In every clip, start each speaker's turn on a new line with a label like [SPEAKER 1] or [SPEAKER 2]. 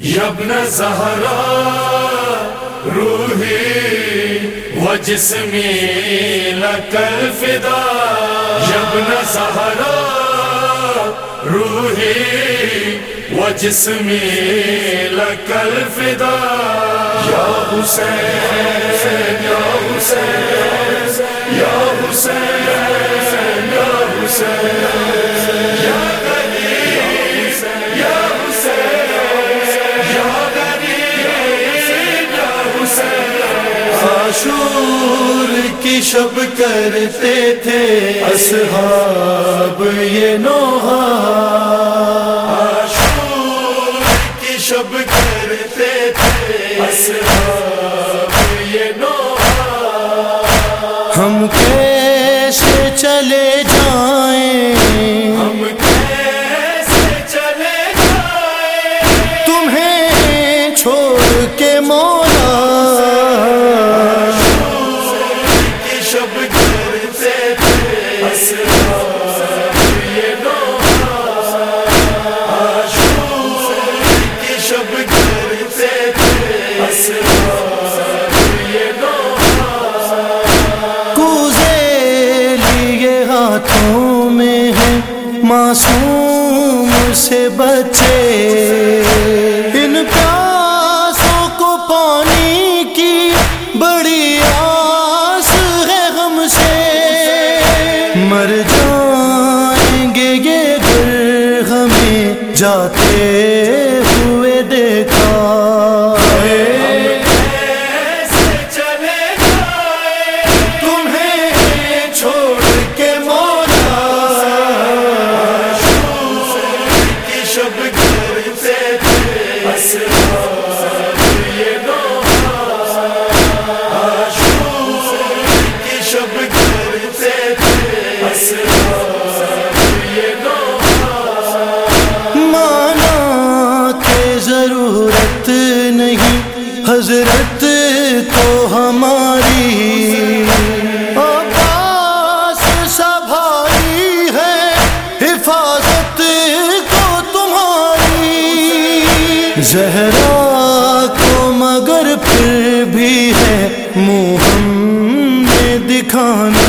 [SPEAKER 1] یبن زہرا روحی و جسمی لکل فدا یبن زہرا روحی و جسمی لکل فدا یا حسین یا حسین یا حسین یا حسین۔
[SPEAKER 2] شب کرتے تھے۔ اصحاب یہ نوحہ۔
[SPEAKER 1] عاشور
[SPEAKER 2] کی شب کرتے تھے۔
[SPEAKER 1] اصحاب
[SPEAKER 2] معصوم سے بچے۔ ان پیاسوں کو پانی کی بڑی آس ہے غم سے۔ مر جائیں گے یہ گھر ہمیں جاتے ہوئے دیکھا۔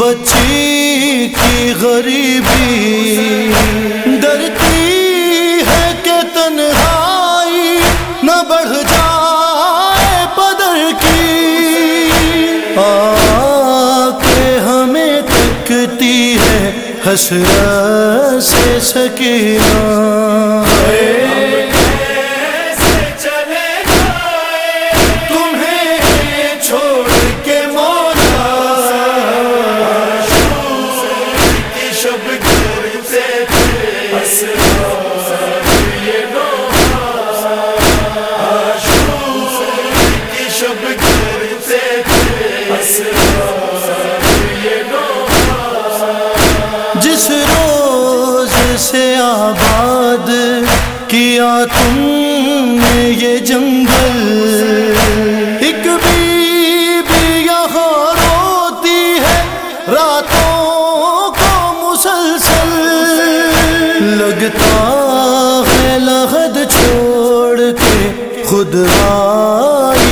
[SPEAKER 2] بچی کی غریبی ڈرتی ہے کہ تنہائی نہ بڑھ جائے پدر کی۔ آ کے ہمیں تکتی ہے، حسرت سے سکینہ۔ شب کرتے تھے جس روز سے آباد کیا تم نے یہ جنگل؟ ایک بی بی یہاں روتی ہے راتوں کو مسلسل۔ لگتا ہے لحد چھوڑ کے خود آئی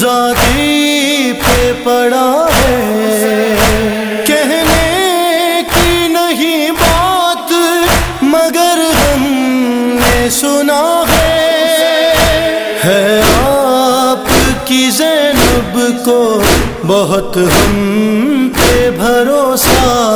[SPEAKER 2] ذاتی پہ پڑا ہے۔ کہنے کی نہیں بات، مگر ہم نے سنا ہے۔ ہے آپ کی زینب کو بہت ہم پہ بھروسہ۔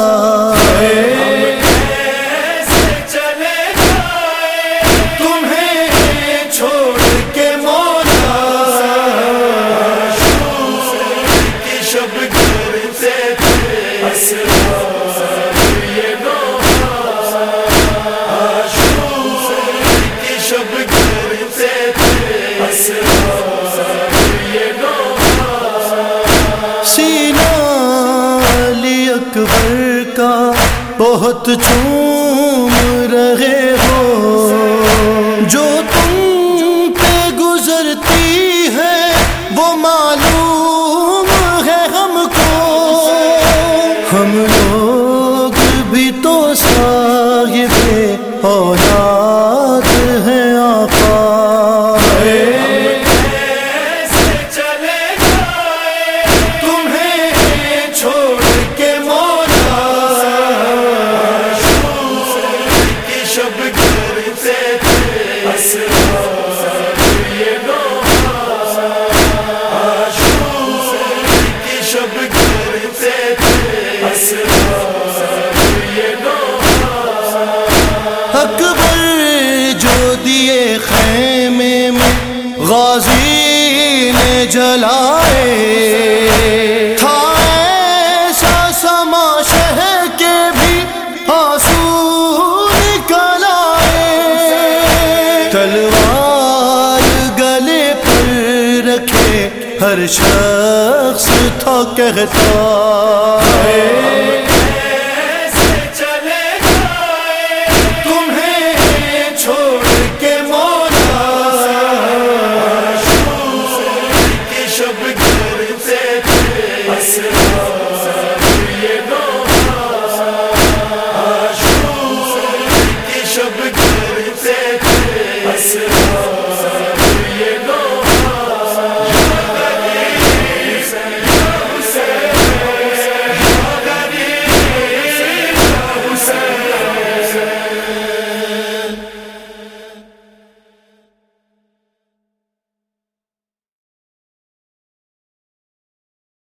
[SPEAKER 2] بہت چوم رہے ہو۔ جو تم پہ گزرتی ہے، وہ معلوم ہے ہم کو۔ ہم لوگ بھی تو صاحب اولاد
[SPEAKER 1] شب کرتے تھے شب تھے۔
[SPEAKER 2] اکبر جو دیے خیمے میں غازی نے جلائے۔ کہتا ہے۔